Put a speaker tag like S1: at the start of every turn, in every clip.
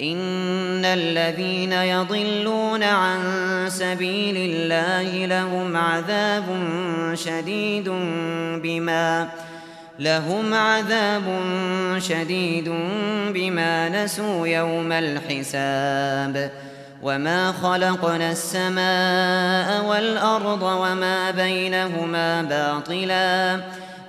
S1: ان الذين يضلون عن سبيل الله لهم عذاب شديد بما لهم عذاب شديد بما نسوا يوم الحساب وما خلقنا السماء والارض وما بينهما باطلا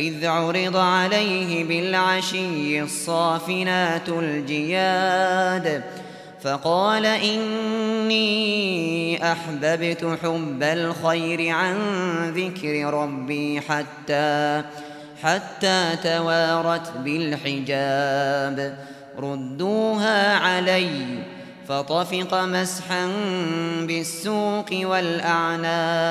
S1: إذ عرض عليه بالعشي الصافنات الجياد فقال إني أحببت حب الخير عن ذكر ربي حتى حتى توارت بالحجاب. ردوها علي فطفق مسحا بالسوق والأعناق.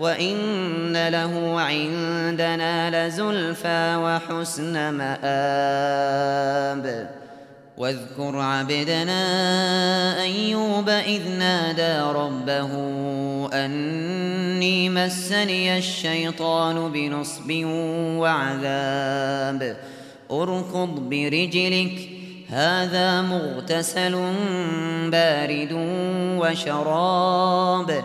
S1: وَإِنَّ لَهُ عِندَنَا لَزُلْفَى وَحُسْنَ مَآبٍ واذكر عبدنا أيوب إذ نادى ربه أني مسني الشيطان بنصب وعذاب أركض برجلك هذا مغتسل بارد وشراب